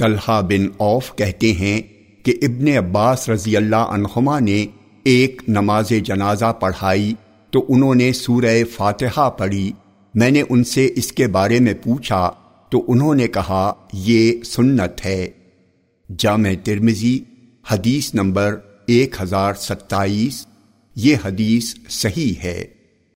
طلحہ بن اوف کہتے ہیں کہ ابن عباس رضی اللہ عنہما نے ایک نماز جنازہ پڑھائی تو انہوں نے سورہ فاتحہ پڑھی۔ میں نے ان سے اس کے بارے میں پوچھا تو انہوں نے کہا، یہ سنت ہے۔ جامع ترمزی حدیث نمبر ایک ہزار ستائیس، یہ حدیث صحیح ہے۔